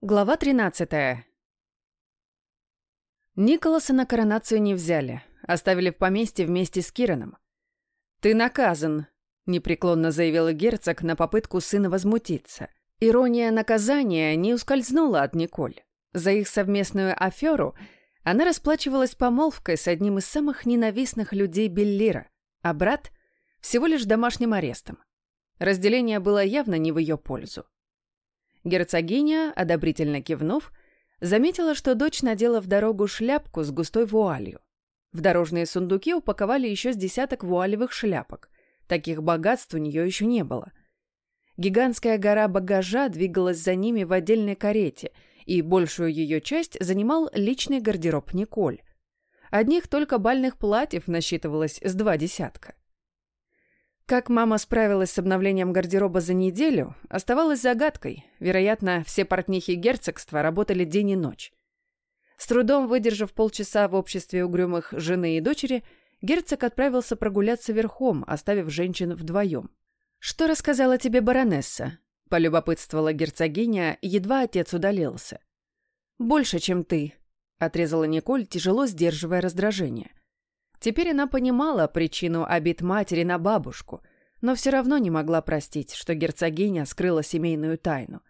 Глава 13. Николаса на коронацию не взяли, оставили в поместье вместе с Кираном. «Ты наказан», — непреклонно заявил герцог на попытку сына возмутиться. Ирония наказания не ускользнула от Николь. За их совместную аферу она расплачивалась помолвкой с одним из самых ненавистных людей Беллира, а брат — всего лишь домашним арестом. Разделение было явно не в ее пользу. Герцогиня, одобрительно кивнув, заметила, что дочь надела в дорогу шляпку с густой вуалью. В дорожные сундуки упаковали еще с десяток вуалевых шляпок. Таких богатств у нее еще не было. Гигантская гора багажа двигалась за ними в отдельной карете, и большую ее часть занимал личный гардероб Николь. Одних только бальных платьев насчитывалось с два десятка. Как мама справилась с обновлением гардероба за неделю, оставалось загадкой. Вероятно, все портнихи герцогства работали день и ночь. С трудом выдержав полчаса в обществе угрюмых жены и дочери, герцог отправился прогуляться верхом, оставив женщин вдвоем. «Что рассказала тебе баронесса?» — полюбопытствовала герцогиня, едва отец удалился. «Больше, чем ты», — отрезала Николь, тяжело сдерживая раздражение. Теперь она понимала причину обид матери на бабушку, но все равно не могла простить, что герцогиня скрыла семейную тайну.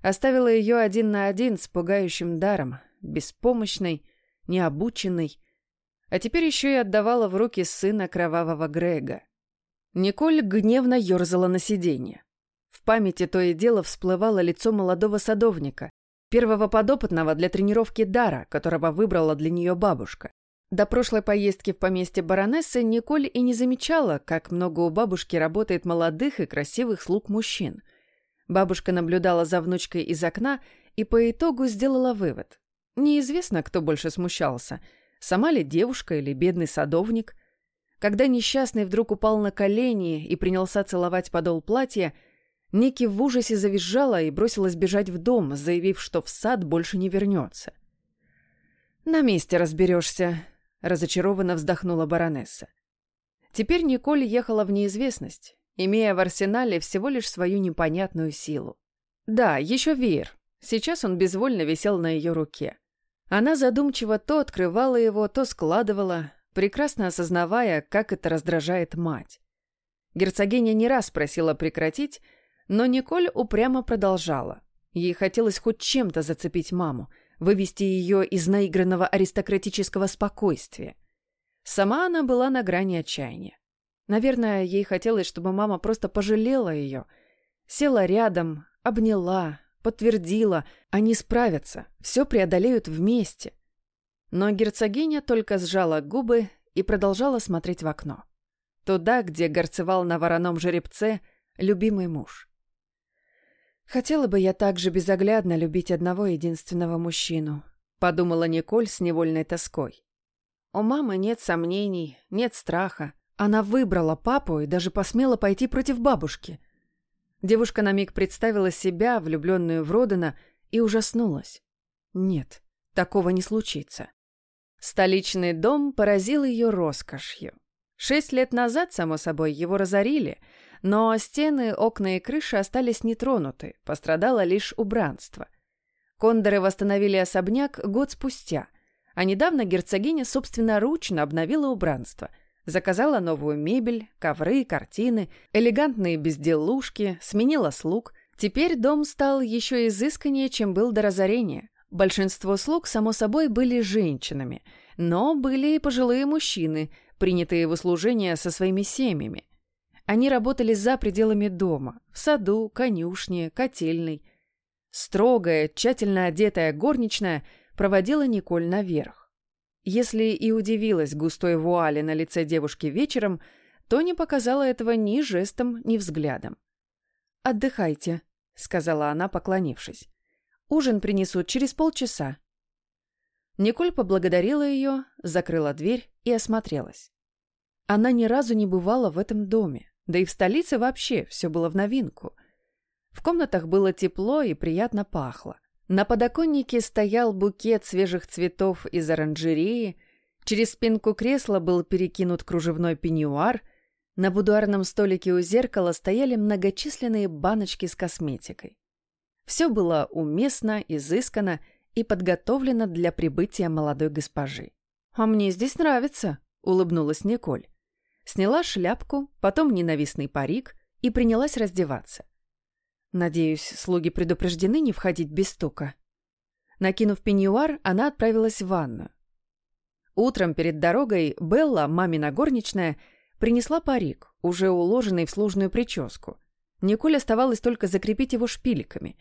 Оставила ее один на один с пугающим даром, беспомощной, необученной, а теперь еще и отдавала в руки сына кровавого Грега. Николь гневно ерзала на сиденье. В памяти то и дело всплывало лицо молодого садовника, первого подопытного для тренировки дара, которого выбрала для нее бабушка. До прошлой поездки в поместье баронессы Николь и не замечала, как много у бабушки работает молодых и красивых слуг мужчин. Бабушка наблюдала за внучкой из окна и по итогу сделала вывод. Неизвестно, кто больше смущался, сама ли девушка или бедный садовник. Когда несчастный вдруг упал на колени и принялся целовать подол платья, Ники в ужасе завизжала и бросилась бежать в дом, заявив, что в сад больше не вернется. «На месте разберешься», разочарованно вздохнула баронесса. Теперь Николь ехала в неизвестность, имея в арсенале всего лишь свою непонятную силу. Да, еще веер. Сейчас он безвольно висел на ее руке. Она задумчиво то открывала его, то складывала, прекрасно осознавая, как это раздражает мать. Герцогиня не раз просила прекратить, но Николь упрямо продолжала. Ей хотелось хоть чем-то зацепить маму — вывести ее из наигранного аристократического спокойствия. Сама она была на грани отчаяния. Наверное, ей хотелось, чтобы мама просто пожалела ее. Села рядом, обняла, подтвердила, они справятся, все преодолеют вместе. Но герцогиня только сжала губы и продолжала смотреть в окно. Туда, где горцевал на вороном жеребце любимый муж. Хотела бы я также безоглядно любить одного единственного мужчину, подумала Николь с невольной тоской. У мамы нет сомнений, нет страха. Она выбрала папу и даже посмела пойти против бабушки. Девушка на миг представила себя, влюбленную в Родена, и ужаснулась. Нет, такого не случится. Столичный дом поразил ее роскошью. Шесть лет назад, само собой, его разорили, но стены, окна и крыши остались нетронуты, пострадало лишь убранство. Кондоры восстановили особняк год спустя, а недавно герцогиня собственноручно обновила убранство. Заказала новую мебель, ковры, картины, элегантные безделушки, сменила слуг. Теперь дом стал еще изысканнее, чем был до разорения. Большинство слуг, само собой, были женщинами, но были и пожилые мужчины, принятые в услужение со своими семьями – они работали за пределами дома, в саду, конюшне, котельной. Строгая, тщательно одетая горничная проводила Николь наверх. Если и удивилась густой вуали на лице девушки вечером, то не показала этого ни жестом, ни взглядом. «Отдыхайте», — сказала она, поклонившись. «Ужин принесут через полчаса». Николь поблагодарила ее, закрыла дверь и осмотрелась. Она ни разу не бывала в этом доме. Да и в столице вообще все было в новинку. В комнатах было тепло и приятно пахло. На подоконнике стоял букет свежих цветов из оранжереи, через спинку кресла был перекинут кружевной пеньюар, на будуарном столике у зеркала стояли многочисленные баночки с косметикой. Все было уместно, изысканно и подготовлено для прибытия молодой госпожи. «А мне здесь нравится», — улыбнулась Николь. Сняла шляпку, потом ненавистный парик и принялась раздеваться. Надеюсь, слуги предупреждены не входить без стука. Накинув пеньюар, она отправилась в ванну. Утром перед дорогой Белла, мамина горничная, принесла парик, уже уложенный в сложную прическу. Николь оставалось только закрепить его шпильками.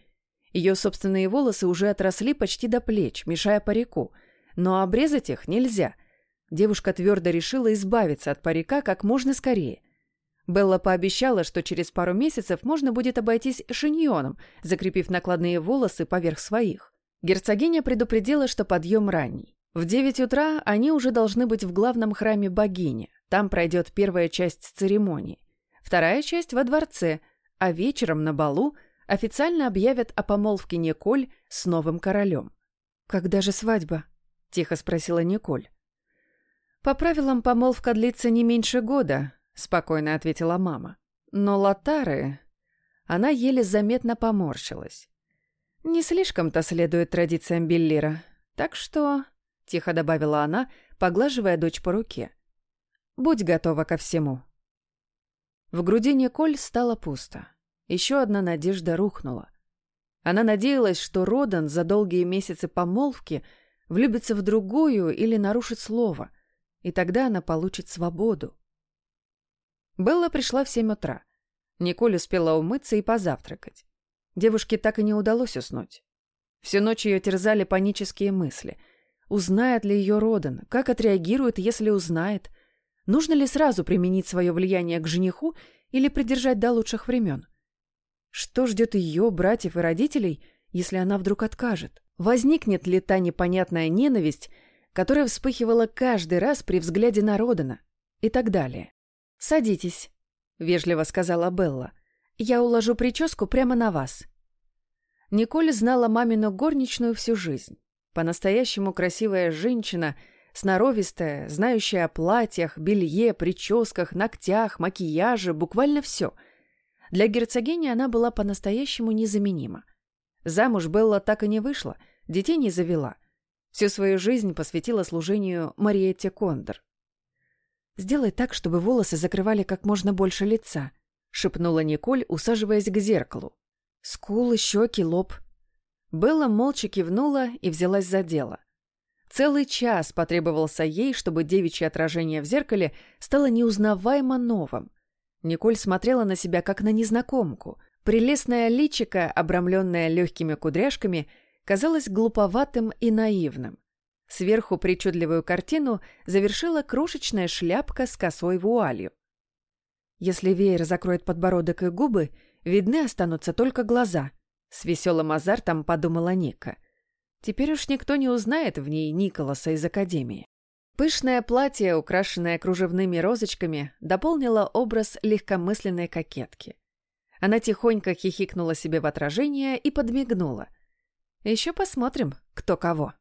Ее собственные волосы уже отросли почти до плеч, мешая парику, но обрезать их нельзя. Девушка твердо решила избавиться от парика как можно скорее. Белла пообещала, что через пару месяцев можно будет обойтись шиньоном, закрепив накладные волосы поверх своих. Герцогиня предупредила, что подъем ранний. В девять утра они уже должны быть в главном храме богини. Там пройдет первая часть церемонии. Вторая часть во дворце, а вечером на балу официально объявят о помолвке Николь с новым королем. «Когда же свадьба?» – тихо спросила Николь. «По правилам, помолвка длится не меньше года», – спокойно ответила мама. «Но Латары...» Она еле заметно поморщилась. «Не слишком-то следует традициям Беллира, так что...» — тихо добавила она, поглаживая дочь по руке. «Будь готова ко всему». В груди Николь стало пусто. Еще одна надежда рухнула. Она надеялась, что Родан за долгие месяцы помолвки влюбится в другую или нарушит слово, и тогда она получит свободу. Белла пришла в семь утра. Николь успела умыться и позавтракать. Девушке так и не удалось уснуть. Всю ночь ее терзали панические мысли — Узнает ли ее Родан? Как отреагирует, если узнает? Нужно ли сразу применить свое влияние к жениху или придержать до лучших времен? Что ждет ее, братьев и родителей, если она вдруг откажет? Возникнет ли та непонятная ненависть, которая вспыхивала каждый раз при взгляде на Родана? И так далее. «Садитесь», — вежливо сказала Белла. «Я уложу прическу прямо на вас». Николь знала мамину горничную всю жизнь. По-настоящему красивая женщина, сноровистая, знающая о платьях, белье, прическах, ногтях, макияже, буквально все. Для герцогини она была по-настоящему незаменима. Замуж Белла так и не вышла, детей не завела. Всю свою жизнь посвятила служению Мариетте Кондор. «Сделай так, чтобы волосы закрывали как можно больше лица», — шепнула Николь, усаживаясь к зеркалу. «Скулы, щеки, лоб. Белла молча кивнула и взялась за дело. Целый час потребовался ей, чтобы девичье отражение в зеркале стало неузнаваемо новым. Николь смотрела на себя как на незнакомку. Прелестное личико, обрамленное легкими кудряшками, казалось глуповатым и наивным. Сверху причудливую картину завершила крошечная шляпка с косой вуалью. Если веер закроет подбородок и губы, видны останутся только глаза — с веселым азартом подумала Ника. Теперь уж никто не узнает в ней Николаса из Академии. Пышное платье, украшенное кружевными розочками, дополнило образ легкомысленной кокетки. Она тихонько хихикнула себе в отражение и подмигнула. «Еще посмотрим, кто кого».